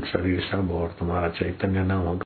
शरीर सब और तुम्हारा चैतन्य न होगा।